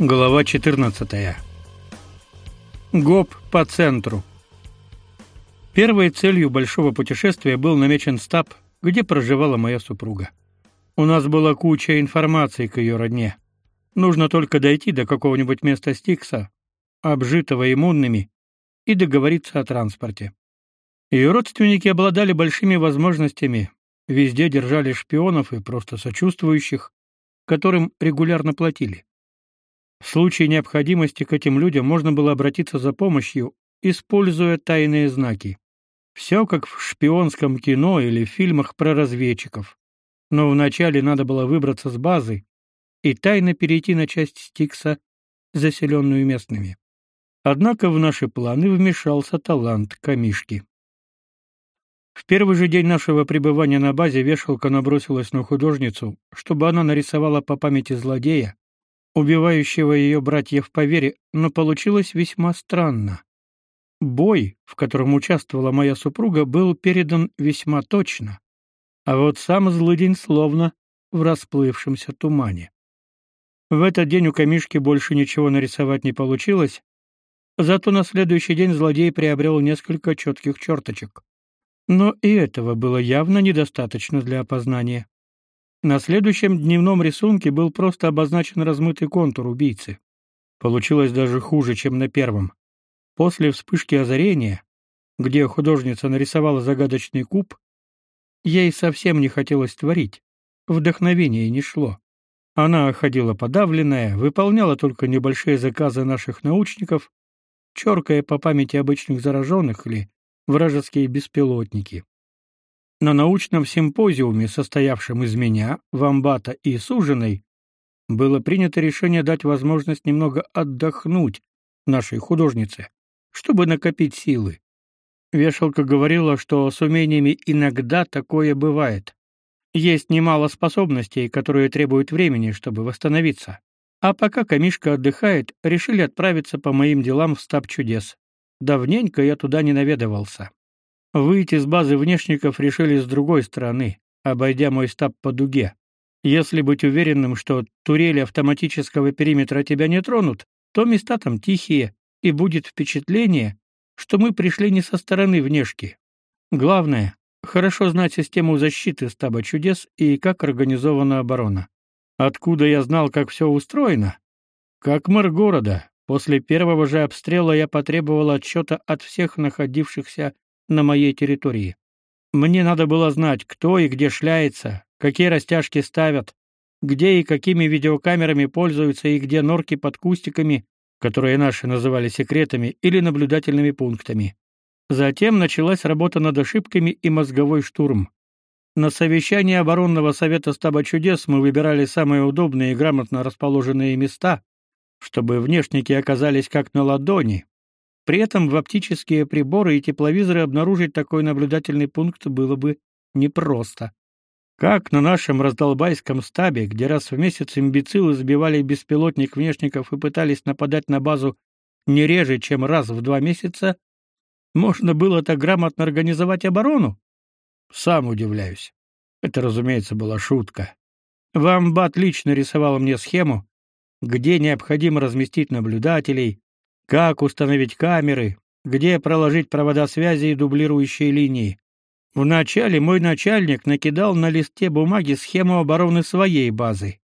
Глава 14. ГОП по центру. Первой целью большого путешествия был намечен стаб, где проживала моя супруга. У нас была куча информации к ее родне. Нужно только дойти до какого-нибудь места Стикса, обжитого иммунными, и договориться о транспорте. Ее родственники обладали большими возможностями, везде держали шпионов и просто сочувствующих, которым регулярно платили. В случае необходимости к этим людям можно было обратиться за помощью, используя тайные знаки. Все как в шпионском кино или фильмах про разведчиков. Но вначале надо было выбраться с базы и тайно перейти на часть Стикса, заселенную местными. Однако в наши планы вмешался талант Камишки. В первый же день нашего пребывания на базе вешалка набросилась на художницу, чтобы она нарисовала по памяти злодея, убивающего ее братьев по вере, но получилось весьма странно. Бой, в котором участвовала моя супруга, был передан весьма точно, а вот сам злыдень словно в расплывшемся тумане. В этот день у Камишки больше ничего нарисовать не получилось, зато на следующий день злодей приобрел несколько четких черточек. Но и этого было явно недостаточно для опознания. На следующем дневном рисунке был просто обозначен размытый контур убийцы. Получилось даже хуже, чем на первом. После вспышки озарения, где художница нарисовала загадочный куб, ей совсем не хотелось творить. Вдохновение не шло. Она ходила подавленная, выполняла только небольшие заказы наших научников, чёркая по памяти обычных зараженных или вражеские беспилотники. На научном симпозиуме, состоявшем из меня, Вамбата и Суженой, было принято решение дать возможность немного отдохнуть нашей художнице, чтобы накопить силы. Вешалка говорила, что с умениями иногда такое бывает. Есть немало способностей, которые требуют времени, чтобы восстановиться. А пока Камишка отдыхает, решили отправиться по моим делам в стаб чудес. Давненько я туда не наведывался. Выйти с базы внешников решили с другой стороны, обойдя мой стаб по дуге. Если быть уверенным, что турели автоматического периметра тебя не тронут, то места там тихие, и будет впечатление, что мы пришли не со стороны внешки. Главное хорошо знать систему защиты стаба чудес и как организована оборона. Откуда я знал, как все устроено? Как мэр города. После первого же обстрела я потребовал отчета от всех находившихся на моей территории. Мне надо было знать, кто и где шляется, какие растяжки ставят, где и какими видеокамерами пользуются и где норки под кустиками, которые наши называли секретами или наблюдательными пунктами. Затем началась работа над ошибками и мозговой штурм. На совещании оборонного совета стаба чудес мы выбирали самые удобные и грамотно расположенные места, чтобы внешники оказались как на ладони, при этом в оптические приборы и тепловизоры обнаружить такой наблюдательный пункт было бы непросто. Как на нашем раздолбайском стабе, где раз в месяц имбецилы сбивали беспилотник внешников и пытались нападать на базу не реже, чем раз в два месяца, можно было так грамотно организовать оборону? Сам удивляюсь. Это, разумеется, была шутка. Вамбат лично рисовал мне схему, где необходимо разместить наблюдателей, как установить камеры, где проложить провода связи и дублирующие линии. Вначале мой начальник накидал на листе бумаги схему обороны своей базы.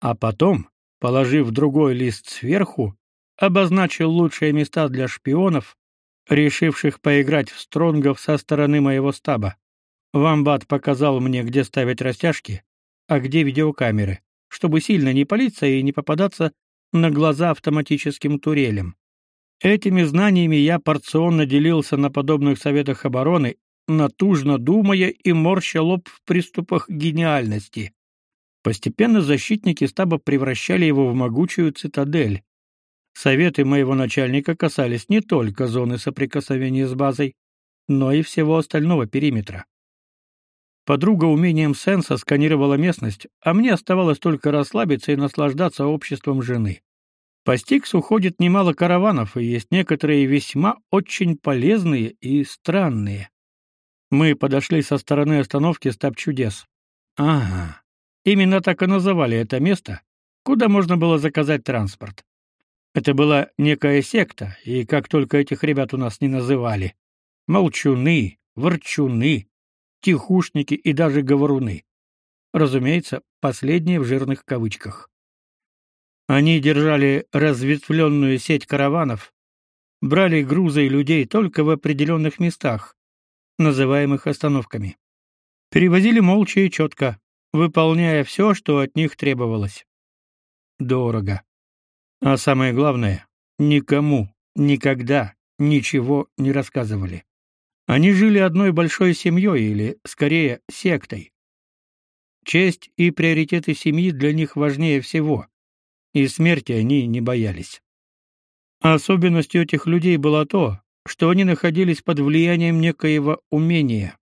А потом, положив другой лист сверху, обозначил лучшие места для шпионов, решивших поиграть в стронгов со стороны моего стаба. Вамбат показал мне, где ставить растяжки, а где видеокамеры, чтобы сильно не палиться и не попадаться на глаза автоматическим турелям. Этими знаниями я порционно делился на подобных советах обороны, натужно думая и морща лоб в приступах гениальности. Постепенно защитники стаба превращали его в могучую цитадель. Советы моего начальника касались не только зоны соприкосновения с базой, но и всего остального периметра. Подруга умением сенса сканировала местность, а мне оставалось только расслабиться и наслаждаться обществом жены. По Стиксу ходит немало караванов, и есть некоторые весьма очень полезные и странные. Мы подошли со стороны остановки Стаб чудес. Ага. Именно так и называли это место, куда можно было заказать транспорт. Это была некая секта, и как только этих ребят у нас не называли. Молчуны, ворчуны, тихушники и даже говоруны. Разумеется, последние в жирных кавычках. Они держали разветвленную сеть караванов, брали грузы и людей только в определенных местах, называемых остановками. Перевозили молча и четко, выполняя все, что от них требовалось. Дорого. А самое главное, никому, никогда, ничего не рассказывали. Они жили одной большой семьей или, скорее, сектой. Честь и приоритеты семьи для них важнее всего, и смерти они не боялись. Особенностью этих людей было то, что они находились под влиянием некоего умения.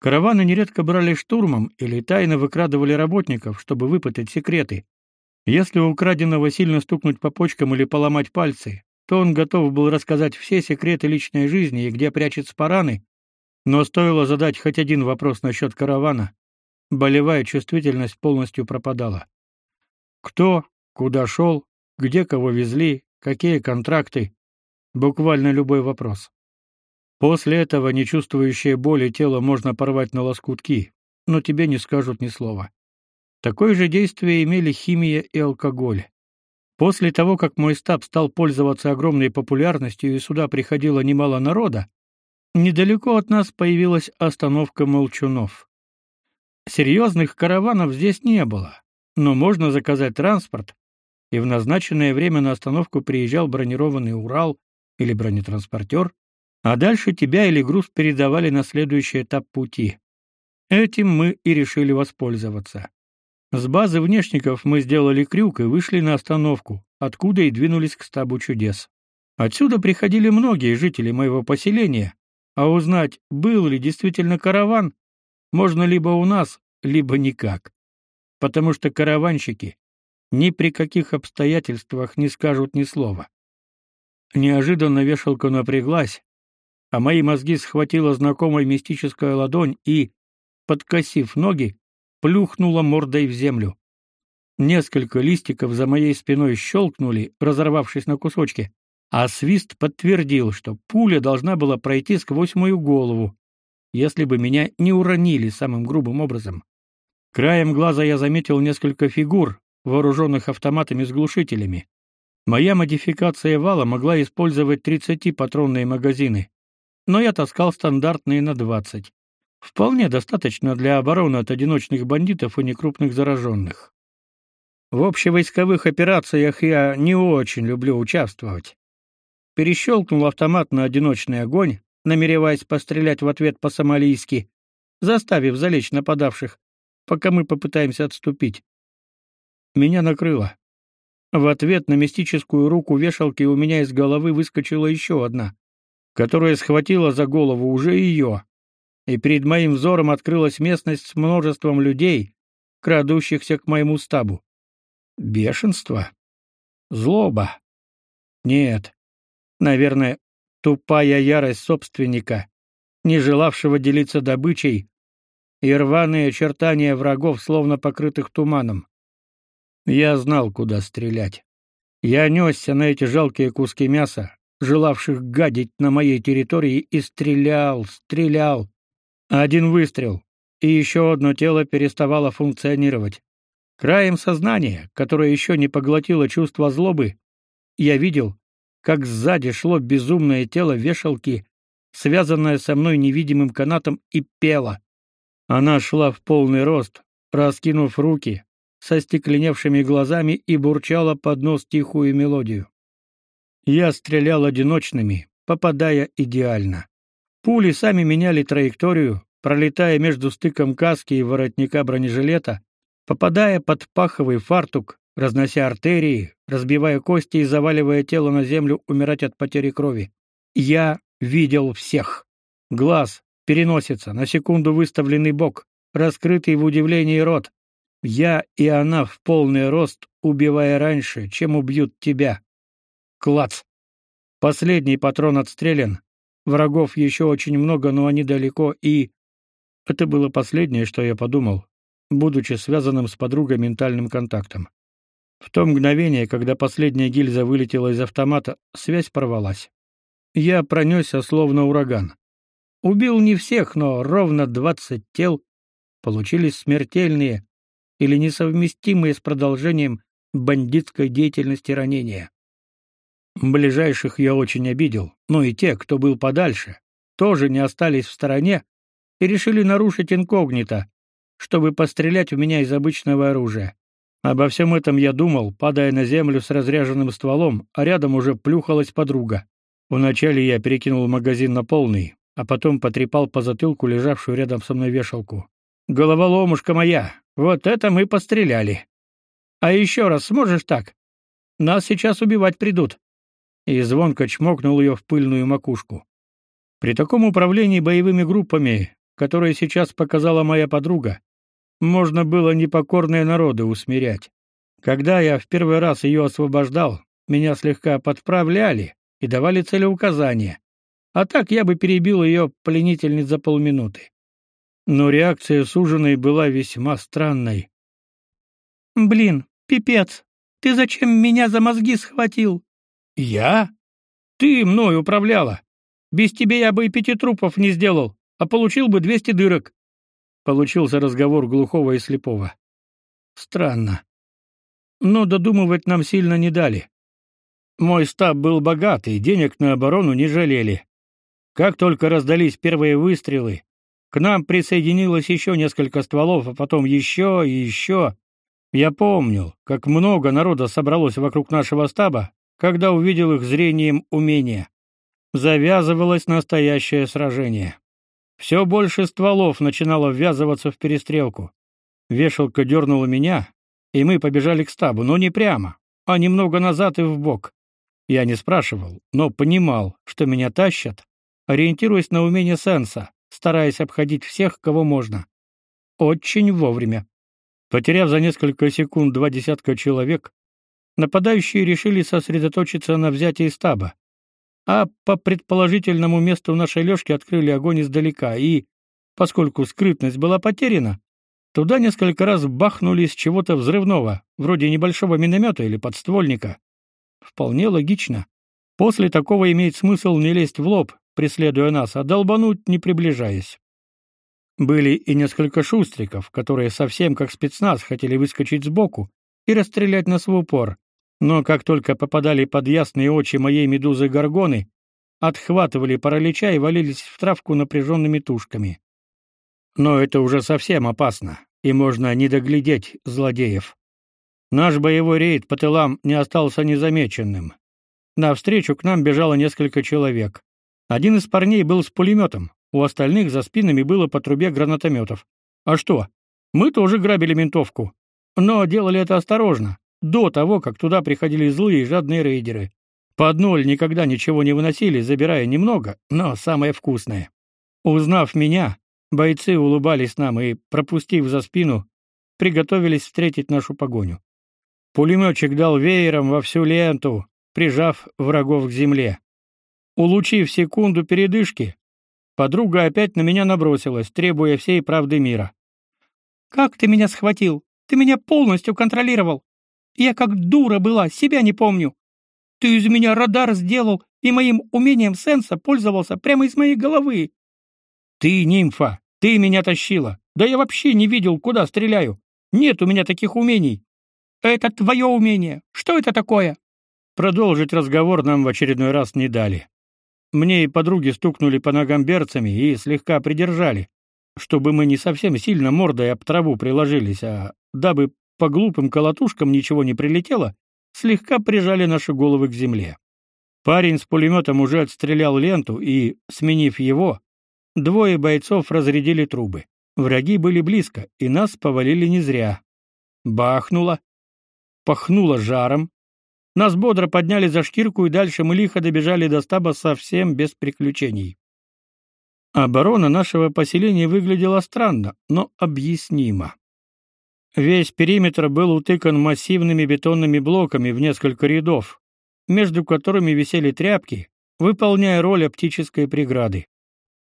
Караваны нередко брали штурмом или тайно выкрадывали работников, чтобы выпытать секреты. Если украденного сильно стукнуть по почкам или поломать пальцы, то он готов был рассказать все секреты личной жизни и где прячет спараны, но стоило задать хоть один вопрос насчет каравана, болевая чувствительность полностью пропадала. Кто, куда шел, где кого везли, какие контракты, буквально любой вопрос. После этого нечувствующее боли тело можно порвать на лоскутки, но тебе не скажут ни слова. Такое же действие имели химия и алкоголь. После того, как мой стаб стал пользоваться огромной популярностью и сюда приходило немало народа, недалеко от нас появилась остановка молчунов. Серьезных караванов здесь не было, но можно заказать транспорт, и в назначенное время на остановку приезжал бронированный Урал или бронетранспортер, а дальше тебя или груз передавали на следующий этап пути. Этим мы и решили воспользоваться. С базы внешников мы сделали крюк и вышли на остановку, откуда и двинулись к стабу чудес. Отсюда приходили многие жители моего поселения, а узнать, был ли действительно караван, можно либо у нас, либо никак. Потому что караванщики ни при каких обстоятельствах не скажут ни слова. Неожиданно вешалка напряглась, а мои мозги схватила знакомая мистическая ладонь и, подкосив ноги, плюхнула мордой в землю. Несколько листиков за моей спиной щелкнули, разорвавшись на кусочки, а свист подтвердил, что пуля должна была пройти сквозь мою голову, если бы меня не уронили самым грубым образом. Краем глаза я заметил несколько фигур, вооруженных автоматами с глушителями. Моя модификация вала могла использовать 30-патронные магазины но я таскал стандартные на 20. Вполне достаточно для обороны от одиночных бандитов и некрупных зараженных. В общевойсковых операциях я не очень люблю участвовать. Перещелкнул автомат на одиночный огонь, намереваясь пострелять в ответ по-сомалийски, заставив залечь нападавших, пока мы попытаемся отступить. Меня накрыло. В ответ на мистическую руку вешалки у меня из головы выскочила еще одна которая схватила за голову уже ее, и перед моим взором открылась местность с множеством людей, крадущихся к моему стабу. Бешенство? Злоба? Нет. Наверное, тупая ярость собственника, не желавшего делиться добычей, и рваные очертания врагов, словно покрытых туманом. Я знал, куда стрелять. Я несся на эти жалкие куски мяса, желавших гадить на моей территории, и стрелял, стрелял. Один выстрел, и еще одно тело переставало функционировать. Краем сознания, которое еще не поглотило чувство злобы, я видел, как сзади шло безумное тело вешалки, связанное со мной невидимым канатом, и пело. Она шла в полный рост, раскинув руки, со стекленевшими глазами и бурчала под нос тихую мелодию. Я стрелял одиночными, попадая идеально. Пули сами меняли траекторию, пролетая между стыком каски и воротника бронежилета, попадая под паховый фартук, разнося артерии, разбивая кости и заваливая тело на землю умирать от потери крови. Я видел всех. Глаз, переносица, на секунду выставленный бок, раскрытый в удивлении рот. Я и она в полный рост, убивая раньше, чем убьют тебя. Клац. Последний патрон отстрелян. Врагов еще очень много, но они далеко, и это было последнее, что я подумал, будучи связанным с подругой ментальным контактом. В то мгновение, когда последняя гильза вылетела из автомата, связь порвалась. Я пронесся словно ураган. Убил не всех, но ровно двадцать тел получились смертельные или несовместимые с продолжением бандитской деятельности ранения. Ближайших я очень обидел, но и те, кто был подальше, тоже не остались в стороне и решили нарушить инкогнито, чтобы пострелять в меня из обычного оружия. Обо всем этом я думал, падая на землю с разряженным стволом, а рядом уже плюхалась подруга. Вначале я перекинул магазин на полный, а потом потрепал по затылку лежавшую рядом со мной вешалку. Головоломушка моя, вот это мы постреляли. А еще раз сможешь так? Нас сейчас убивать придут. И звонко чмокнул ее в пыльную макушку. При таком управлении боевыми группами, которое сейчас показала моя подруга, можно было непокорные народы усмирять. Когда я в первый раз ее освобождал, меня слегка подправляли и давали целеуказания. А так я бы перебил ее пленительниц за полминуты но реакция суженой была весьма странной. Блин, пипец. Ты зачем меня за мозги схватил? Я? Ты мной управляла. Без тебя я бы и пяти трупов не сделал, а получил бы двести дырок. Получился разговор глухого и слепого. Странно. Но додумывать нам сильно не дали. Мой стаб был богатый, денег на оборону не жалели. Как только раздались первые выстрелы, к нам присоединилось еще несколько стволов, а потом еще и еще. Я помнил, как много народа собралось вокруг нашего стаба, когда увидел их зрением умения. Завязывалось настоящее сражение. Все больше стволов начинало ввязываться в перестрелку. Вешалка дернула меня, и мы побежали к стабу, но не прямо, а немного назад и вбок. Я не спрашивал, но понимал, что меня тащат, ориентируясь на умение сенса стараясь обходить всех, кого можно. Очень вовремя. Потеряв за несколько секунд два десятка человек, нападающие решили сосредоточиться на взятии стаба, а по предположительному месту нашей лёжки открыли огонь издалека, и, поскольку скрытность была потеряна, туда несколько раз бахнули из чего-то взрывного, вроде небольшого миномета или подствольника. Вполне логично. После такого имеет смысл не лезть в лоб, преследуя нас, а долбануть, не приближаясь. Были и несколько шустриков, которые совсем как спецназ хотели выскочить сбоку и расстрелять нас в упор, но как только попадали под ясные очи моей медузы Горгоны, отхватывали паралича и валились в травку напряженными тушками. Но это уже совсем опасно, и можно не доглядеть злодеев. Наш боевой рейд по тылам не остался незамеченным. Навстречу к нам бежало несколько человек. Один из парней был с пулеметом, у остальных за спинами было по трубе гранатометов. А что? Мы тоже грабили ментовку, но делали это осторожно, до того, как туда приходили злые и жадные рейдеры. Под ноль никогда ничего не выносили, забирая немного, но самое вкусное. Узнав меня, бойцы улыбались нам и, пропустив за спину, приготовились встретить нашу погоню. Пулеметчик дал веером во всю ленту, прижав врагов к земле. Улучив секунду передышки, подруга опять на меня набросилась, требуя всей правды мира. Как ты меня схватил? Ты меня полностью контролировал. Я как дура была, себя не помню. Ты из меня радар сделал и моим умением сенса пользовался прямо из моей головы. Ты нимфа, ты меня тащила. Да я вообще не видел, куда стреляю. Нет у меня таких умений. Это твое умение. Что это такое? Продолжить разговор нам в очередной раз не дали. Мне и подруги стукнули по ногам берцами и слегка придержали, чтобы мы не совсем сильно мордой об траву приложились, а дабы по глупым колотушкам ничего не прилетело, слегка прижали наши головы к земле. Парень с пулеметом уже отстрелял ленту, и, сменив его, двое бойцов разрядили трубы. Враги были близко, и нас повалили не зря. Бахнуло, пахнуло жаром, нас бодро подняли за шкирку, и дальше мы лихо добежали до стаба совсем без приключений. Оборона нашего поселения выглядела странно, но объяснимо. Весь периметр был утыкан массивными бетонными блоками в несколько рядов, между которыми висели тряпки, выполняя роль оптической преграды.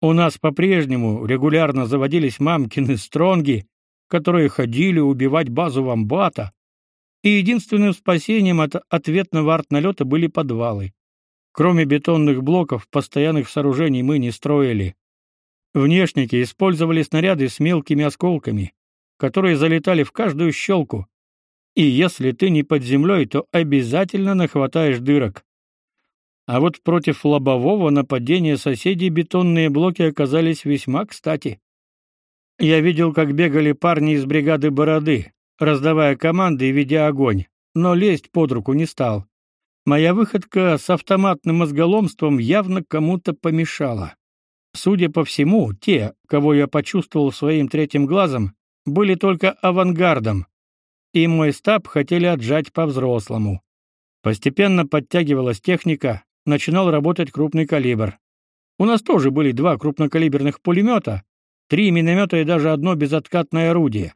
У нас по-прежнему регулярно заводились мамкины стронги, которые ходили убивать базу вамбата, и единственным спасением от ответного артналета были подвалы. Кроме бетонных блоков, постоянных сооружений мы не строили. Внешники использовали снаряды с мелкими осколками, которые залетали в каждую щелку. И если ты не под землей, то обязательно нахватаешь дырок. А вот против лобового нападения соседей бетонные блоки оказались весьма кстати. Я видел, как бегали парни из бригады Бороды, раздавая команды и ведя огонь, но лезть под руку не стал. Моя выходка с автоматным мозголомством явно кому-то помешала. Судя по всему, те, кого я почувствовал своим третьим глазом, были только авангардом, и мой стаб хотели отжать по-взрослому. Постепенно подтягивалась техника, начинал работать крупный калибр. У нас тоже были два крупнокалиберных пулемета, три миномета и даже одно безоткатное орудие.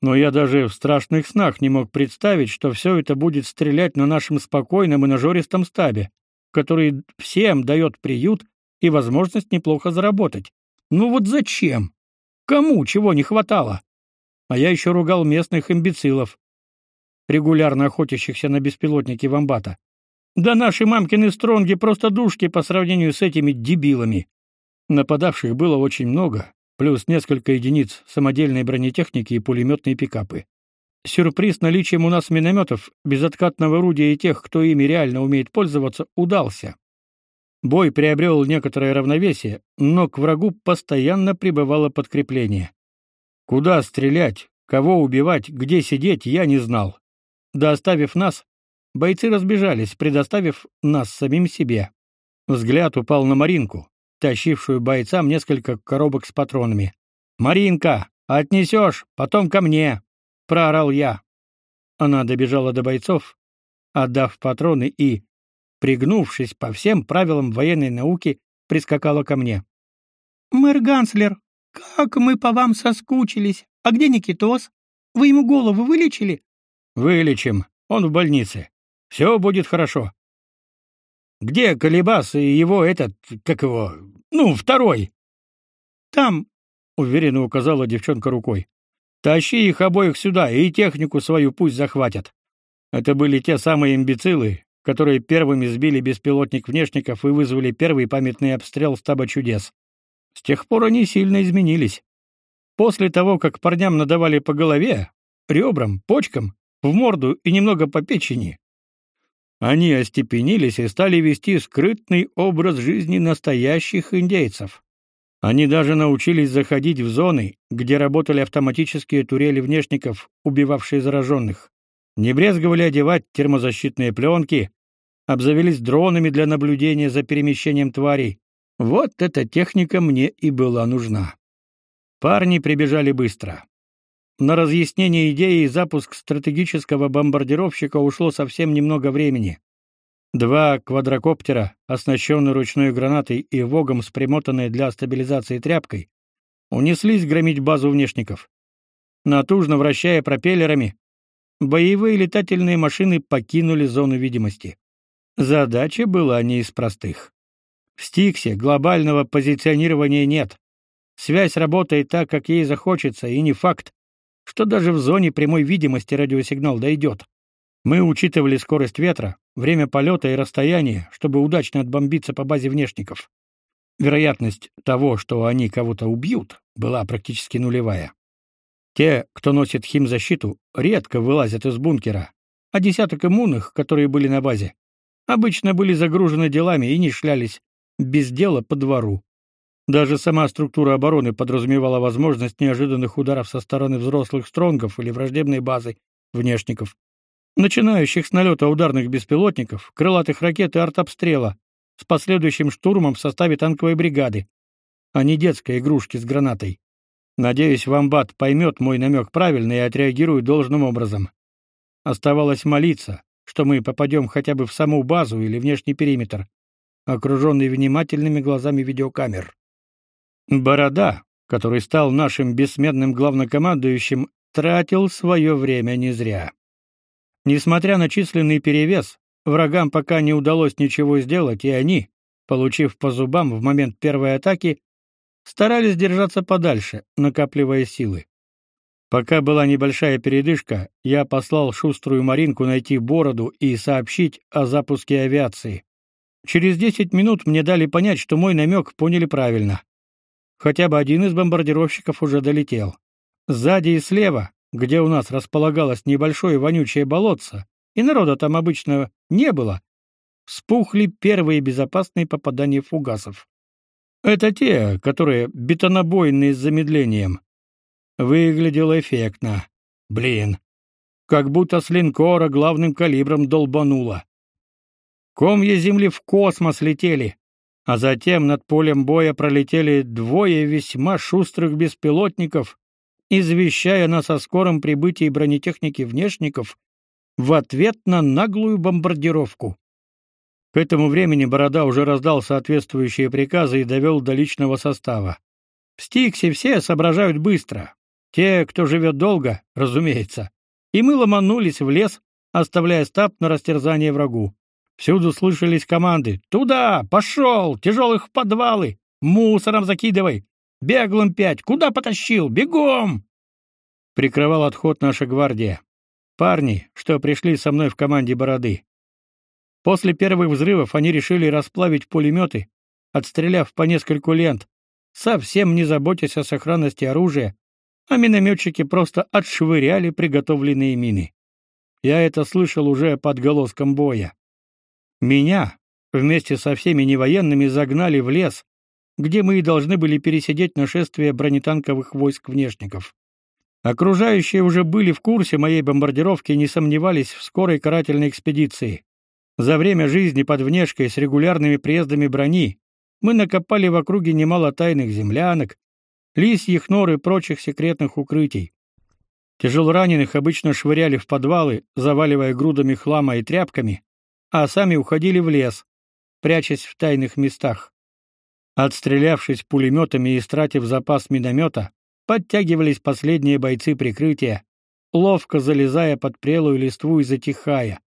Но я даже в страшных снах не мог представить, что все это будет стрелять на нашем спокойном и нажористом стабе, который всем дает приют и возможность неплохо заработать. Ну вот зачем? Кому чего не хватало? А я еще ругал местных имбецилов, регулярно охотящихся на беспилотники вамбата. Да наши мамкины стронги просто душки по сравнению с этими дебилами. Нападавших было очень много, плюс несколько единиц самодельной бронетехники и пулеметные пикапы. Сюрприз наличием у нас минометов, безоткатного орудия и тех, кто ими реально умеет пользоваться, удался. Бой приобрел некоторое равновесие, но к врагу постоянно прибывало подкрепление. Куда стрелять, кого убивать, где сидеть, я не знал. Доставив нас, бойцы разбежались, предоставив нас самим себе. Взгляд упал на Маринку тащившую бойцам несколько коробок с патронами. «Маринка, отнесешь, потом ко мне!» — проорал я. Она добежала до бойцов, отдав патроны и, пригнувшись по всем правилам военной науки, прискакала ко мне. «Мэр Ганслер, как мы по вам соскучились! А где Никитос? Вы ему голову вылечили?» «Вылечим. Он в больнице. Все будет хорошо. Где Колебас и его этот, как его, ну, второй? Там, уверенно указала девчонка рукой. Тащи их обоих сюда и технику свою пусть захватят. Это были те самые имбецилы, которые первыми сбили беспилотник внешников и вызвали первый памятный обстрел стаба чудес. С тех пор они сильно изменились. После того, как парням надавали по голове, ребрам, почкам, в морду и немного по печени, они остепенились и стали вести скрытный образ жизни настоящих индейцев. Они даже научились заходить в зоны, где работали автоматические турели внешников, убивавшие зараженных. Не брезговали одевать термозащитные пленки, обзавелись дронами для наблюдения за перемещением тварей. Вот эта техника мне и была нужна. Парни прибежали быстро. На разъяснение идеи и запуск стратегического бомбардировщика ушло совсем немного времени. Два квадрокоптера, оснащенные ручной гранатой и вогом с примотанной для стабилизации тряпкой, унеслись громить базу внешников. Натужно вращая пропеллерами, боевые летательные машины покинули зону видимости. Задача была не из простых. В Стиксе глобального позиционирования нет. Связь работает так, как ей захочется, и не факт, что даже в зоне прямой видимости радиосигнал дойдет. Мы учитывали скорость ветра, время полета и расстояние, чтобы удачно отбомбиться по базе внешников. Вероятность того, что они кого-то убьют, была практически нулевая. Те, кто носит химзащиту, редко вылазят из бункера, а десяток иммунных, которые были на базе, обычно были загружены делами и не шлялись без дела по двору. Даже сама структура обороны подразумевала возможность неожиданных ударов со стороны взрослых стронгов или враждебной базы внешников, начинающих с налета ударных беспилотников, крылатых ракет и артобстрела, с последующим штурмом в составе танковой бригады, а не детской игрушки с гранатой. Надеюсь, Вамбат поймет мой намек правильно и отреагирует должным образом. Оставалось молиться, что мы попадем хотя бы в саму базу или внешний периметр, окруженный внимательными глазами видеокамер. Борода, который стал нашим бессменным главнокомандующим, тратил свое время не зря. Несмотря на численный перевес, врагам пока не удалось ничего сделать, и они, получив по зубам в момент первой атаки, старались держаться подальше, накапливая силы. Пока была небольшая передышка, я послал шуструю Маринку найти бороду и сообщить о запуске авиации. Через 10 минут мне дали понять, что мой намек поняли правильно. Хотя бы один из бомбардировщиков уже долетел. Сзади и слева, где у нас располагалось небольшое вонючее болотце, и народа там обычно не было, вспухли первые безопасные попадания фугасов. Это те, которые бетонобойные с замедлением. Выглядело эффектно. Блин, как будто с линкора главным калибром долбануло. Комья земли в космос летели, а затем над полем боя пролетели двое весьма шустрых беспилотников, извещая нас о скором прибытии бронетехники внешников в ответ на наглую бомбардировку. К этому времени Борода уже раздал соответствующие приказы и довел до личного состава. В Стиксе все соображают быстро. Те, кто живет долго, разумеется. И мы ломанулись в лес, оставляя стаб на растерзание врагу. Всюду слышались команды: "Туда, пошел, тяжелых в подвалы, мусором закидывай, беглым пять, куда потащил, бегом!" Прикрывал отход наша гвардия. Парни, что пришли со мной в команде Бороды. После первых взрывов они решили расплавить пулеметы, отстреляв по нескольку лент, совсем не заботясь о сохранности оружия, а минометчики просто отшвыряли приготовленные мины. Я это слышал уже под голоском боя. Меня вместе со всеми невоенными загнали в лес, где мы и должны были пересидеть нашествие бронетанковых войск внешников. Окружающие уже были в курсе моей бомбардировки и не сомневались в скорой карательной экспедиции. За время жизни под внешкой с регулярными приездами брони мы накопали в округе немало тайных землянок, лисьих нор и прочих секретных укрытий. Тяжелораненых обычно швыряли в подвалы, заваливая грудами хлама и тряпками, а сами уходили в лес, прячась в тайных местах. Отстрелявшись пулеметами и истратив запас миномета, подтягивались последние бойцы прикрытия, ловко залезая под прелую листву и затихая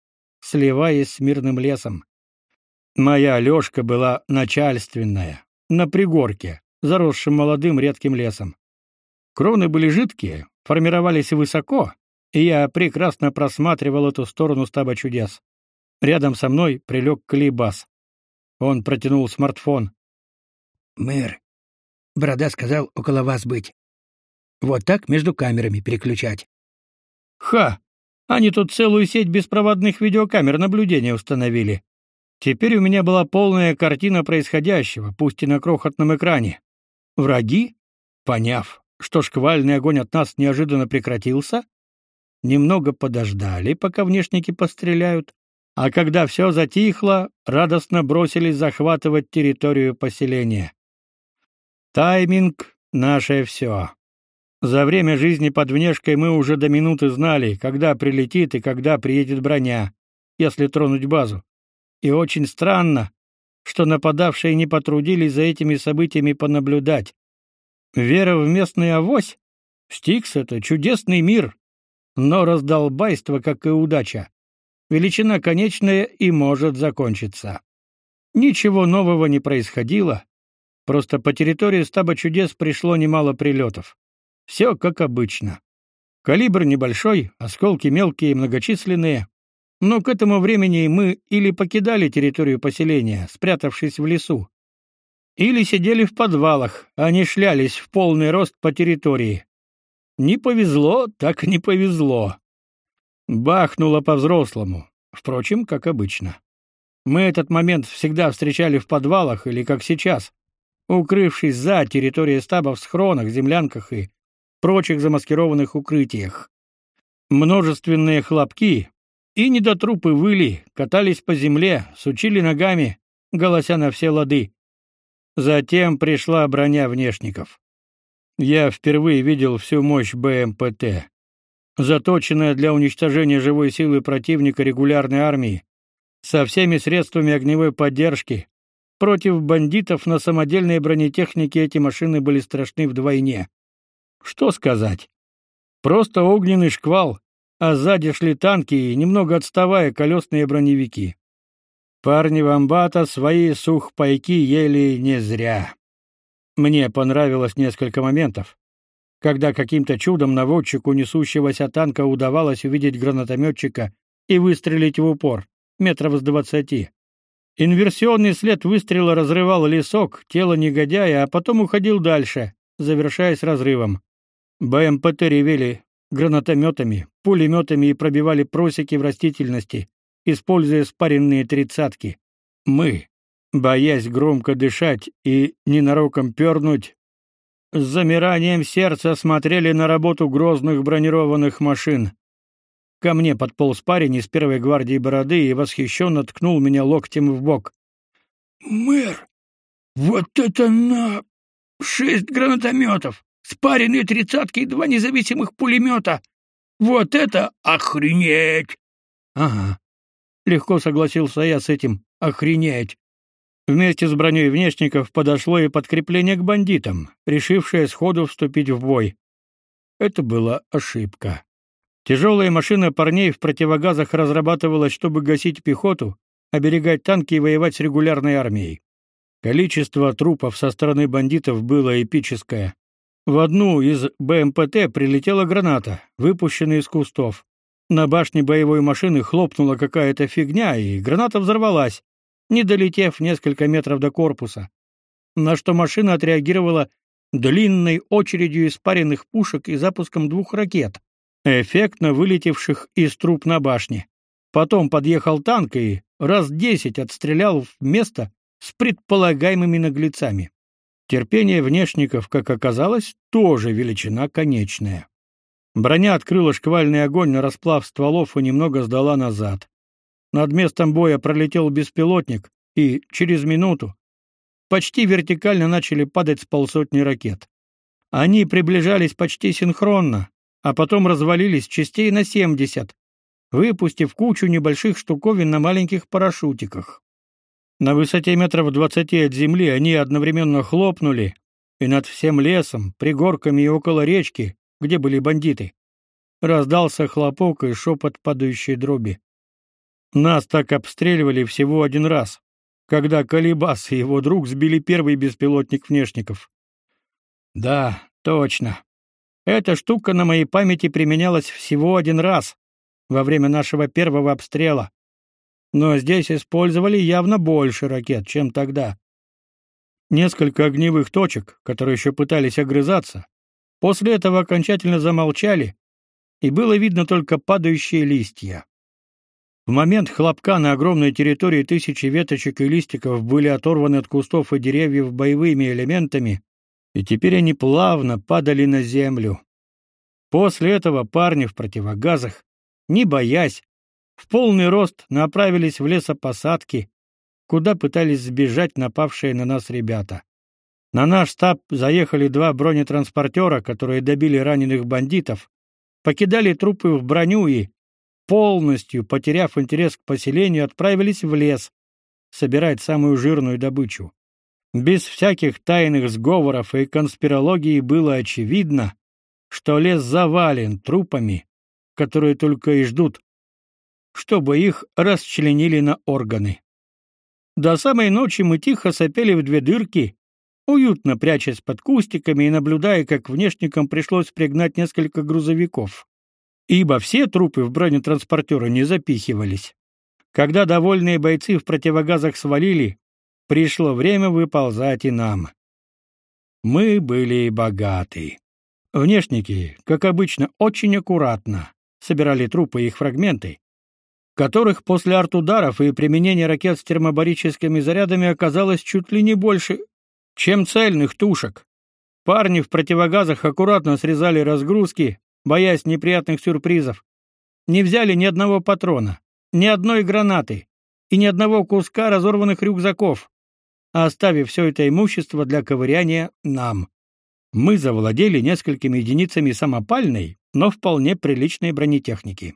сливаясь с мирным лесом. Моя Алёшка была начальственная, на пригорке, заросшем молодым редким лесом. Кроны были жидкие, формировались высоко, и я прекрасно просматривал эту сторону стаба чудес. Рядом со мной прилег Клибас. Он протянул смартфон. «Мэр, Борода сказал около вас быть. Вот так между камерами переключать». «Ха! Они тут целую сеть беспроводных видеокамер наблюдения установили. Теперь у меня была полная картина происходящего, пусть и на крохотном экране. Враги, поняв, что шквальный огонь от нас неожиданно прекратился, немного подождали, пока внешники постреляют, а когда все затихло, радостно бросились захватывать территорию поселения. Тайминг — наше все. За время жизни под внешкой мы уже до минуты знали, когда прилетит и когда приедет броня, если тронуть базу. И очень странно, что нападавшие не потрудились за этими событиями понаблюдать. Вера в местный авось? Стикс — это чудесный мир, но раздолбайство, как и удача. Величина конечная и может закончиться. Ничего нового не происходило, просто по территории стаба чудес пришло немало прилетов. Все как обычно. Калибр небольшой, осколки мелкие и многочисленные. Но к этому времени мы или покидали территорию поселения, спрятавшись в лесу, или сидели в подвалах, а не шлялись в полный рост по территории. Не повезло, так не повезло. Бахнуло по-взрослому, впрочем, как обычно. Мы этот момент всегда встречали в подвалах или как сейчас, укрывшись за территорией стаба в схронах, землянках и прочих замаскированных укрытиях. Множественные хлопки и недотрупы выли, катались по земле, сучили ногами, голося на все лады. Затем пришла броня внешников. Я впервые видел всю мощь БМПТ. Заточенная для уничтожения живой силы противника регулярной армии, со всеми средствами огневой поддержки, против бандитов на самодельной бронетехнике эти машины были страшны вдвойне. Что сказать? Просто огненный шквал, а сзади шли танки и немного отставая колесные броневики. Парни Вамбата свои сухпайки ели не зря. Мне понравилось несколько моментов. когда каким-то чудом наводчику несущегося танка удавалось увидеть гранатометчика и выстрелить в упор, метров с двадцати. Инверсионный след выстрела разрывал лесок, тело негодяя, а потом уходил дальше, завершаясь разрывом. БМПТ ревели гранатометами, пулеметами и пробивали просеки в растительности, используя спаренные тридцатки. Мы, боясь громко дышать и ненароком пернуть, с замиранием сердца смотрели на работу грозных бронированных машин. Ко мне подполз парень из первой гвардии Бороды и восхищенно ткнул меня локтем в бок. «Мэр, вот это на... шесть гранатометов, спаренные тридцатки и два независимых пулемета! Вот это охренеть!» «Ага». Легко согласился я с этим. «Охренеть!» Вместе с броней внешников подошло и подкрепление к бандитам, решившее сходу вступить в бой. Это была ошибка. Тяжелая машина парней в противогазах разрабатывалась, чтобы гасить пехоту, оберегать танки и воевать с регулярной армией. Количество трупов со стороны бандитов было эпическое. В одну из БМПТ прилетела граната, выпущенная из кустов. На башне боевой машины хлопнула какая-то фигня, и граната взорвалась, не долетев несколько метров до корпуса. На что машина отреагировала длинной очередью испаренных пушек и запуском двух ракет эффектно вылетевших из труб на башне. Потом подъехал танк и раз десять отстрелял в место с предполагаемыми наглецами. Терпение внешников, как оказалось, тоже величина конечная. Броня открыла шквальный огонь на расплав стволов и немного сдала назад. Над местом боя пролетел беспилотник, и через минуту почти вертикально начали падать с полсотни ракет. Они приближались почти синхронно, а потом развалились частей на 70, выпустив кучу небольших штуковин на маленьких парашютиках. На высоте метров двадцати от земли они одновременно хлопнули, и над всем лесом, пригорками и около речки, где были бандиты, раздался хлопок и шепот падающей дроби. Нас так обстреливали всего один раз, когда Колебас и его друг сбили первый беспилотник внешников. Да, точно. Эта штука на моей памяти применялась всего один раз во время нашего первого обстрела. Но здесь использовали явно больше ракет, чем тогда. Несколько огневых точек, которые еще пытались огрызаться, после этого окончательно замолчали, и было видно только падающие листья. В момент хлопка на огромной территории тысячи веточек и листиков были оторваны от кустов и деревьев боевыми элементами, и теперь они плавно падали на землю. После этого парни в противогазах, не боясь, в полный рост направились в лесопосадки, куда пытались сбежать напавшие на нас ребята. На наш штаб заехали два бронетранспортера, которые добили раненых бандитов, покидали трупы в броню и, полностью потеряв интерес к поселению, отправились в лес собирать самую жирную добычу. Без всяких тайных сговоров и конспирологии было очевидно, что лес завален трупами, которые только и ждут, чтобы их расчленили на органы. До самой ночи мы тихо сопели в две дырки, уютно прячась под кустиками и наблюдая, как внешникам пришлось пригнать несколько грузовиков, ибо все трупы в бронетранспортеры не запихивались. Когда довольные бойцы в противогазах свалили, пришло время выползать и нам. Мы были богаты. Внешники, как обычно, очень аккуратно собирали трупы и их фрагменты, которых после артударов и применения ракет с термобарическими зарядами оказалось чуть ли не больше, чем цельных тушек. Парни в противогазах аккуратно срезали разгрузки, боясь неприятных сюрпризов. Не взяли ни одного патрона, ни одной гранаты и ни одного куска разорванных рюкзаков оставив все это имущество для ковыряния нам. Мы завладели несколькими единицами самопальной, но вполне приличной бронетехники.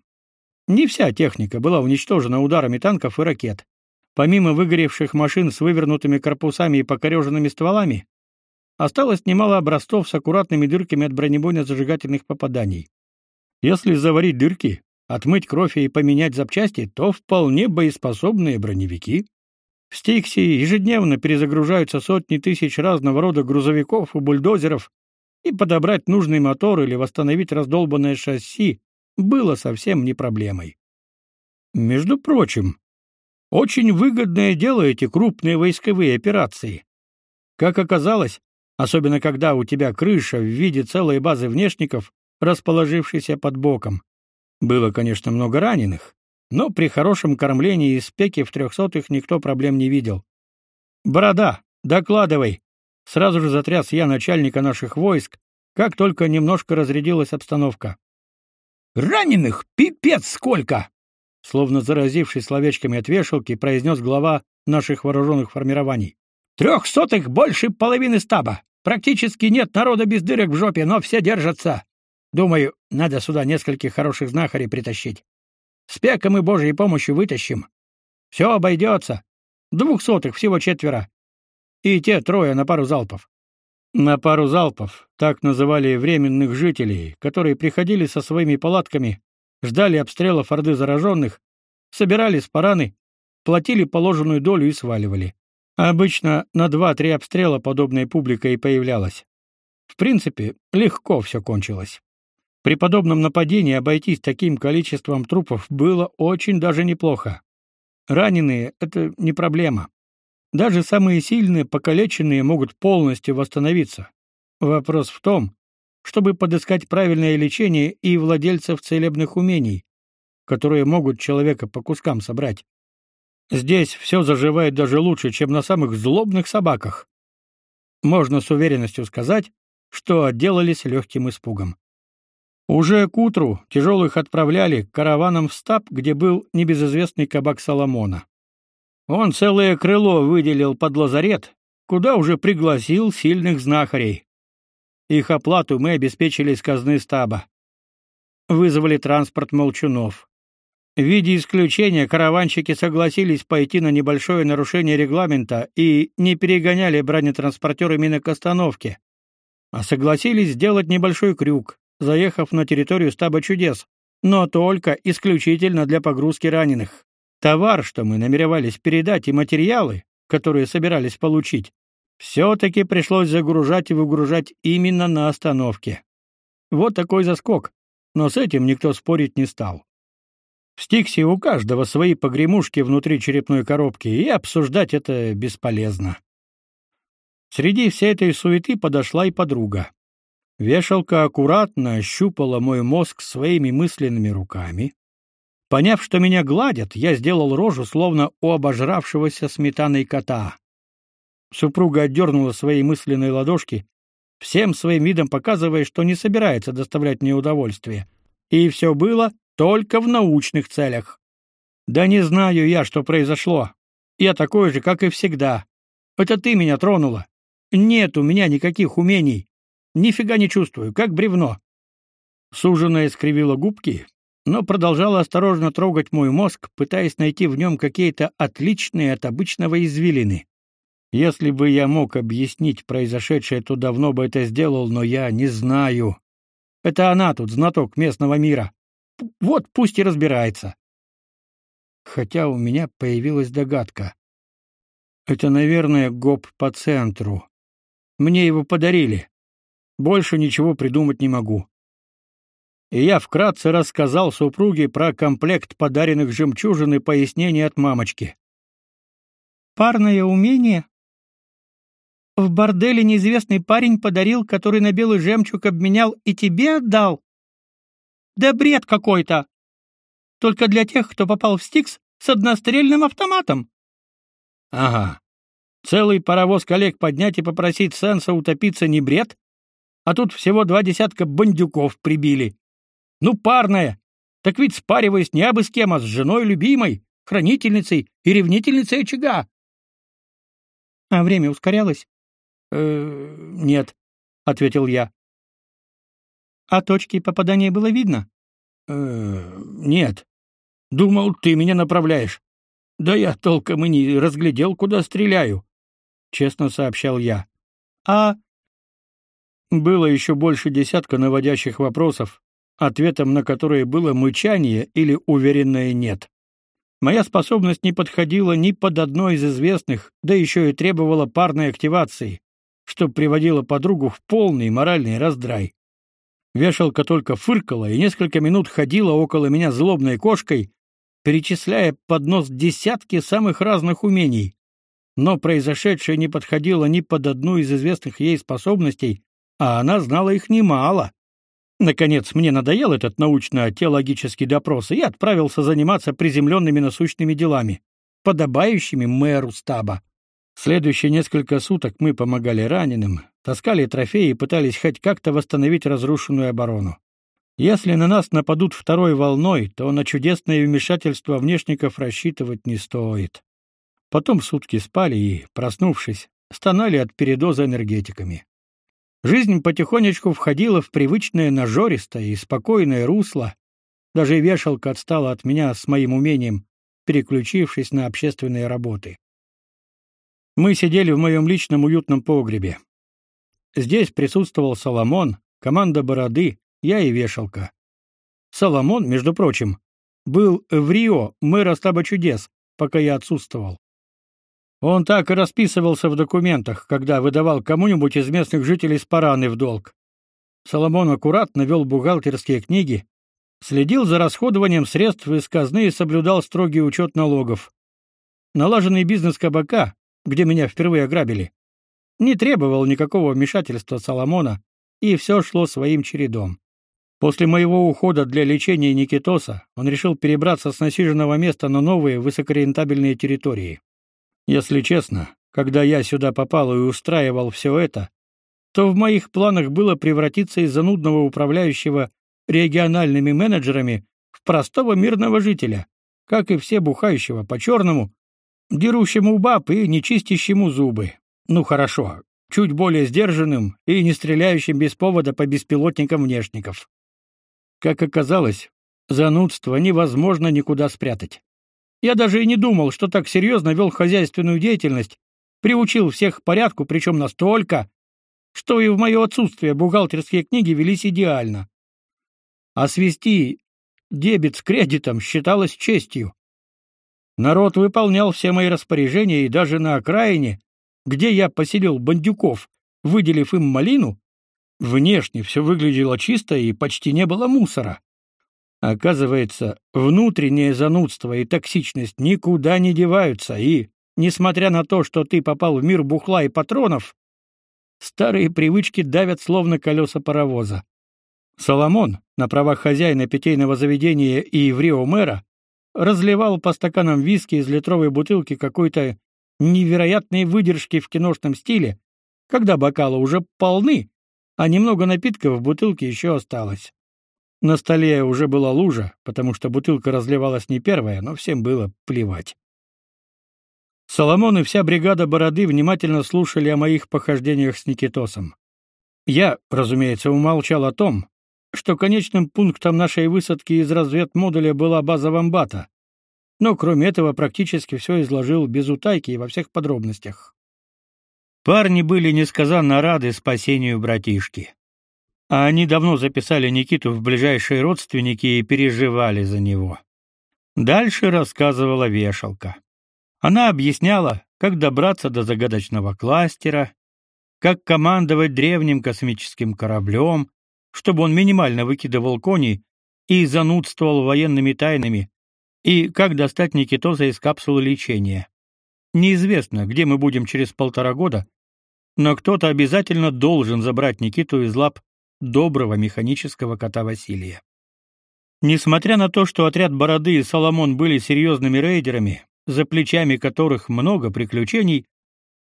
Не вся техника была уничтожена ударами танков и ракет. Помимо выгоревших машин с вывернутыми корпусами и покореженными стволами, осталось немало образцов с аккуратными дырками от бронебойно-зажигательных попаданий. Если заварить дырки, отмыть кровь и поменять запчасти, то вполне боеспособные броневики. В Стиксе ежедневно перезагружаются сотни тысяч разного рода грузовиков и бульдозеров, и подобрать нужный мотор или восстановить раздолбанное шасси было совсем не проблемой. Между прочим, очень выгодное дело эти крупные войсковые операции. Как оказалось, особенно когда у тебя крыша в виде целой базы внешников, расположившейся под боком. Было, конечно, много раненых, но при хорошем кормлении и спеке в трехсотых никто проблем не видел. «Борода, докладывай!» Сразу же затряс я начальника наших войск, как только немножко разрядилась обстановка. «Раненых пипец сколько!» Словно заразившись словечками от вешалки, произнес глава наших вооруженных формирований. «Трехсотых больше половины стаба! Практически нет народа без дырок в жопе, но все держатся! Думаю, надо сюда нескольких хороших знахарей притащить. Спека мы Божьей помощью вытащим. Все обойдется. Двухсотых всего четверо и те трое на пару залпов. На пару залпов, так называли временных жителей, которые приходили со своими палатками, ждали обстрелов орды зараженных, собирали спараны, платили положенную долю и сваливали. Обычно на два-три обстрела подобная публика и появлялась. В принципе, легко все кончилось. При подобном нападении обойтись таким количеством трупов было очень даже неплохо. Раненые — это не проблема. Даже самые сильные покалеченные могут полностью восстановиться. Вопрос в том, чтобы подыскать правильное лечение и владельцев целебных умений, которые могут человека по кускам собрать. Здесь все заживает даже лучше, чем на самых злобных собаках. Можно с уверенностью сказать, что отделались легким испугом. Уже к утру тяжелых отправляли караваном в стаб, где был небезызвестный кабак Соломона. Он целое крыло выделил под лазарет, куда уже пригласил сильных знахарей. Их оплату мы обеспечили из казны стаба. Вызвали транспорт молчунов. В виде исключения караванщики согласились пойти на небольшое нарушение регламента и не перегоняли бронетранспортеры именно к остановке, а согласились сделать небольшой крюк, заехав на территорию стаба чудес, но только исключительно для погрузки раненых. Товар, что мы намеревались передать, и материалы, которые собирались получить, все-таки пришлось загружать и выгружать именно на остановке. Вот такой заскок, но с этим никто спорить не стал. В Стиксе у каждого свои погремушки внутри черепной коробки, и обсуждать это бесполезно. Среди всей этой суеты подошла и подруга. Вешалка аккуратно ощупала мой мозг своими мысленными руками, Поняв, что меня гладят, я сделал рожу, словно у обожравшегося сметаной кота. Супруга отдернула свои мысленные ладошки, всем своим видом показывая, что не собирается доставлять мне удовольствие. И все было только в научных целях. Да не знаю я, что произошло. Я такой же, как и всегда. Это ты меня тронула. Нет у меня никаких умений. Нифига не чувствую, как бревно. Суженая скривила губки, но продолжала осторожно трогать мой мозг, пытаясь найти в нем какие-то отличные от обычного извилины. Если бы я мог объяснить произошедшее, то давно бы это сделал, но я не знаю. Это она тут знаток местного мира. Вот пусть и разбирается. Хотя у меня появилась догадка. Это, наверное, гоп по центру. Мне его подарили. Больше ничего придумать не могу и я вкратце рассказал супруге про комплект подаренных жемчужин и пояснение от мамочки. Парное умение? В борделе неизвестный парень подарил, который на белый жемчуг обменял и тебе отдал? Да бред какой-то. Только для тех, кто попал в Стикс с однострельным автоматом. Ага. Целый паровоз коллег поднять и попросить Сенса утопиться не бред? А тут всего два десятка бандюков прибили. Ну, парная. Так ведь спариваясь не абы с кем, а с женой любимой, хранительницей и ревнительницей очага. А время ускорялось? Э, нет, ответил я. А точки попадания было видно? Э, нет. Думал, ты меня направляешь. Да я толком и не разглядел, куда стреляю, честно сообщал я. А было еще больше десятка наводящих вопросов, ответом на которые было мычание или уверенное «нет». Моя способность не подходила ни под одно из известных, да еще и требовала парной активации. что приводило подругу в полный моральный раздрай. Вешалка только фыркала и несколько минут ходила около меня злобной кошкой, перечисляя под нос десятки самых разных умений. Но произошедшее не подходило ни под одну из известных ей способностей, а она знала их немало. Наконец, мне надоел этот научно-теологический допрос, и я отправился заниматься приземленными насущными делами, подобающими мэру стаба. Следующие несколько суток мы помогали раненым, таскали трофеи и пытались хоть как-то восстановить разрушенную оборону. Если на нас нападут второй волной, то на чудесное вмешательство внешников рассчитывать не стоит. Потом сутки спали и, проснувшись, стонали от передоза энергетиками. Жизнь потихонечку входила в привычное нажористое и спокойное русло. Даже вешалка отстала от меня с моим умением, переключившись на общественные работы. Мы сидели в моем личном уютном погребе. Здесь присутствовал Соломон, команда Бороды, я и вешалка. Соломон, между прочим, был в Рио мэра стаба чудес, пока я отсутствовал. Он так и расписывался в документах, когда выдавал кому-нибудь из местных жителей спараны в долг. Соломон аккуратно вел бухгалтерские книги, следил за расходованием средств из казны и соблюдал строгий учет налогов. Налаженный бизнес кабака, где меня впервые ограбили, не требовал никакого вмешательства Соломона, и все шло своим чередом. После моего ухода для лечения Никитоса он решил перебраться с насиженного места на новые высокорентабельные территории. Если честно, когда я сюда попал и устраивал все это, то в моих планах было превратиться из занудного управляющего региональными менеджерами в простого мирного жителя, как и все бухающего по-черному, дерущему баб и не чистящему зубы. Ну хорошо, чуть более сдержанным и не стреляющим без повода по беспилотникам внешников. Как оказалось, занудство невозможно никуда спрятать. Я даже и не думал, что так серьезно вел хозяйственную деятельность, приучил всех к порядку, причем настолько, что и в мое отсутствие бухгалтерские книги велись идеально. А свести дебет с кредитом считалось честью. Народ выполнял все мои распоряжения и даже на окраине, где я поселил бандюков, выделив им малину, внешне все выглядело чисто и почти не было мусора. Оказывается, внутреннее занудство и токсичность никуда не деваются, и, несмотря на то, что ты попал в мир бухла и патронов, старые привычки давят словно колеса паровоза. Соломон, на правах хозяина питейного заведения и в Рио мэра, разливал по стаканам виски из литровой бутылки какой-то невероятной выдержки в киношном стиле, когда бокалы уже полны, а немного напитка в бутылке еще осталось. На столе уже была лужа, потому что бутылка разливалась не первая, но всем было плевать. Соломон и вся бригада Бороды внимательно слушали о моих похождениях с Никитосом. Я, разумеется, умолчал о том, что конечным пунктом нашей высадки из разведмодуля была база Вамбата, но кроме этого практически все изложил без утайки и во всех подробностях. Парни были несказанно рады спасению братишки. А они давно записали Никиту в ближайшие родственники и переживали за него. Дальше рассказывала вешалка. Она объясняла, как добраться до загадочного кластера, как командовать древним космическим кораблем, чтобы он минимально выкидывал кони и занудствовал военными тайнами, и как достать Никитоза из капсулы лечения. Неизвестно, где мы будем через полтора года, но кто-то обязательно должен забрать Никиту из лап доброго механического кота Василия. Несмотря на то, что отряд Бороды и Соломон были серьезными рейдерами, за плечами которых много приключений,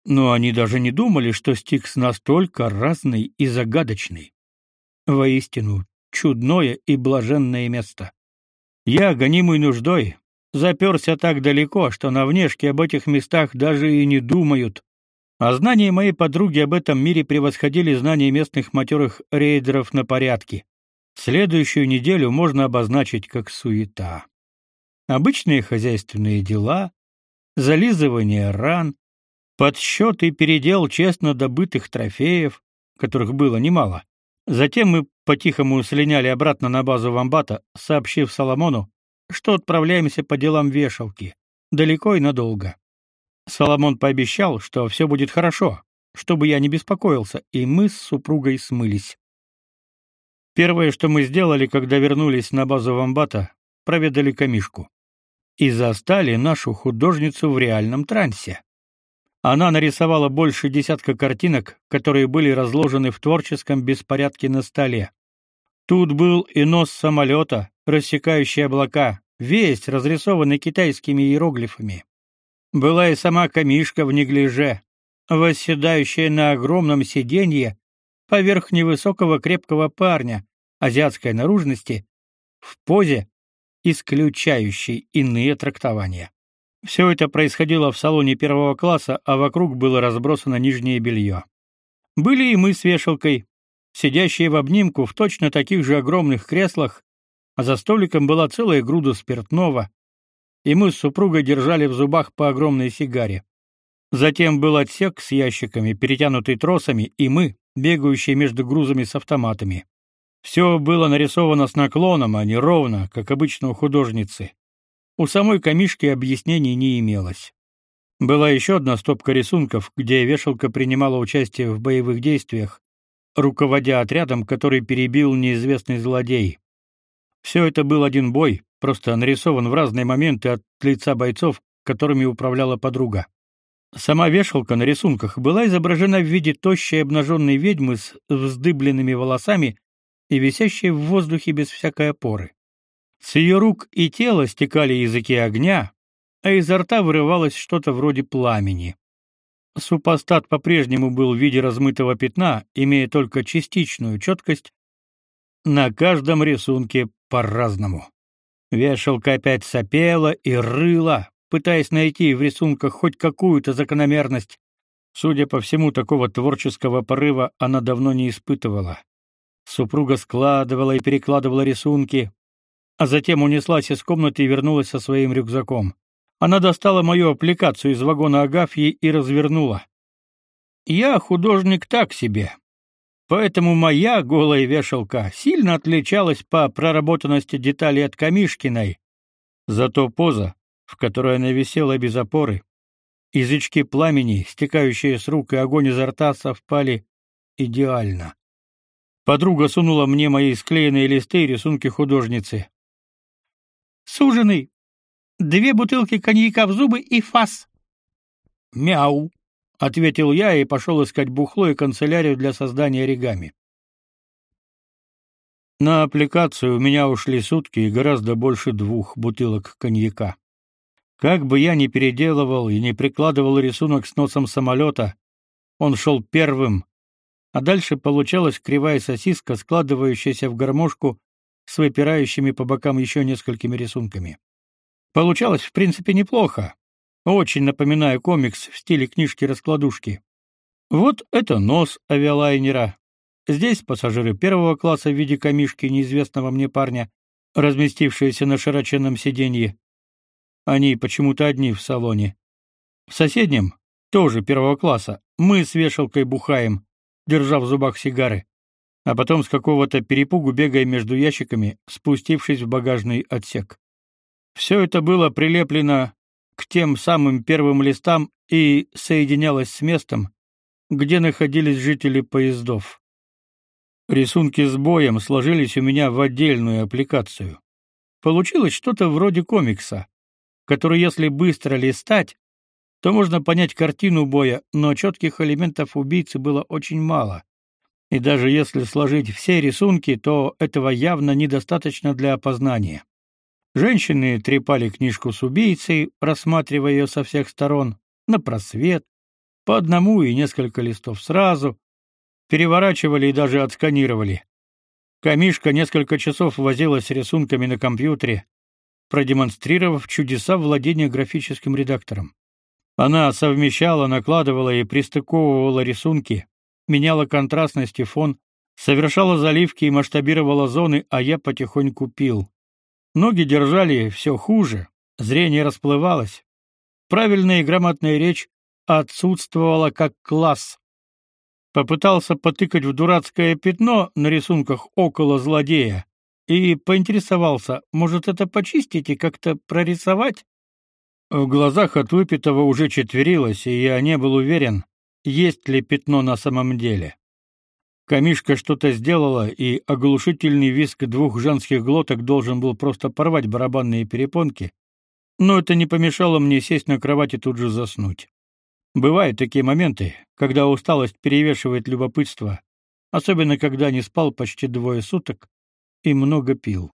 но они даже не думали, что Стикс настолько разный и загадочный. Воистину, чудное и блаженное место. Я, гонимый нуждой, заперся так далеко, что на внешке об этих местах даже и не думают, а знания моей подруги об этом мире превосходили знания местных матерых рейдеров на порядке. Следующую неделю можно обозначить как суета. Обычные хозяйственные дела, зализывание ран, подсчет и передел честно добытых трофеев, которых было немало. Затем мы по-тихому слиняли обратно на базу Вамбата, сообщив Соломону, что отправляемся по делам вешалки, далеко и надолго. Соломон пообещал, что все будет хорошо, чтобы я не беспокоился, и мы с супругой смылись. Первое, что мы сделали, когда вернулись на базу Вамбата, проведали камишку. И застали нашу художницу в реальном трансе. Она нарисовала больше десятка картинок, которые были разложены в творческом беспорядке на столе. Тут был и нос самолета, рассекающий облака, весь разрисованный китайскими иероглифами. Была и сама камишка в неглиже, восседающая на огромном сиденье поверх невысокого крепкого парня азиатской наружности в позе, исключающей иные трактования. Все это происходило в салоне первого класса, а вокруг было разбросано нижнее белье. Были и мы с вешалкой, сидящие в обнимку в точно таких же огромных креслах, а за столиком была целая груда спиртного, и мы с супругой держали в зубах по огромной сигаре. Затем был отсек с ящиками, перетянутый тросами, и мы, бегающие между грузами с автоматами. Все было нарисовано с наклоном, а не ровно, как обычно у художницы. У самой камишки объяснений не имелось. Была еще одна стопка рисунков, где вешалка принимала участие в боевых действиях, руководя отрядом, который перебил неизвестный злодей. Все это был один бой, просто нарисован в разные моменты от лица бойцов, которыми управляла подруга. Сама вешалка на рисунках была изображена в виде тощей обнаженной ведьмы с вздыбленными волосами и висящей в воздухе без всякой опоры. С ее рук и тела стекали языки огня, а изо рта вырывалось что-то вроде пламени. Супостат по-прежнему был в виде размытого пятна, имея только частичную четкость, на каждом рисунке по-разному. Вешалка опять сопела и рыла, пытаясь найти в рисунках хоть какую-то закономерность. Судя по всему, такого творческого порыва она давно не испытывала. Супруга складывала и перекладывала рисунки, а затем унеслась из комнаты и вернулась со своим рюкзаком. Она достала мою аппликацию из вагона Агафьи и развернула. Я художник так себе. Поэтому моя голая вешалка сильно отличалась по проработанности деталей от Камишкиной. Зато поза, в которой она висела без опоры, язычки пламени, стекающие с рук и огонь изо рта совпали идеально. Подруга сунула мне мои склеенные листы и рисунки художницы. Суженый. Две бутылки коньяка в зубы и фас. Мяу, ответил я и пошел искать бухло и канцелярию для создания оригами. На аппликацию у меня ушли сутки и гораздо больше двух бутылок коньяка. Как бы я ни переделывал и не прикладывал рисунок с носом самолета, он шел первым, а дальше получалась кривая сосиска, складывающаяся в гармошку с выпирающими по бокам еще несколькими рисунками. Получалось, в принципе, неплохо. Очень напоминаю комикс в стиле книжки-раскладушки. Вот это нос авиалайнера. Здесь пассажиры первого класса в виде камишки неизвестного мне парня, разместившиеся на широченном сиденье. Они почему-то одни в салоне. В соседнем, тоже первого класса, мы с вешалкой бухаем, держа в зубах сигары, а потом с какого-то перепугу бегая между ящиками, спустившись в багажный отсек. Все это было прилеплено к тем самым первым листам и соединялось с местом, где находились жители поездов. Рисунки с боем сложились у меня в отдельную аппликацию. Получилось что-то вроде комикса, который, если быстро листать, то можно понять картину боя, но четких элементов убийцы было очень мало. И даже если сложить все рисунки, то этого явно недостаточно для опознания. Женщины трепали книжку с убийцей, рассматривая ее со всех сторон, на просвет, по одному и несколько листов сразу, переворачивали и даже отсканировали. Камишка несколько часов возилась с рисунками на компьютере, продемонстрировав чудеса владения графическим редактором. Она совмещала, накладывала и пристыковывала рисунки, меняла контрастность и фон, совершала заливки и масштабировала зоны, а я потихоньку пил. Ноги держали все хуже, зрение расплывалось. Правильная и грамотная речь отсутствовала как класс. Попытался потыкать в дурацкое пятно на рисунках около злодея и поинтересовался, может, это почистить и как-то прорисовать? В глазах от выпитого уже четверилось, и я не был уверен, есть ли пятно на самом деле. Камишка что-то сделала, и оглушительный визг двух женских глоток должен был просто порвать барабанные перепонки, но это не помешало мне сесть на кровать и тут же заснуть. Бывают такие моменты, когда усталость перевешивает любопытство, особенно когда не спал почти двое суток и много пил.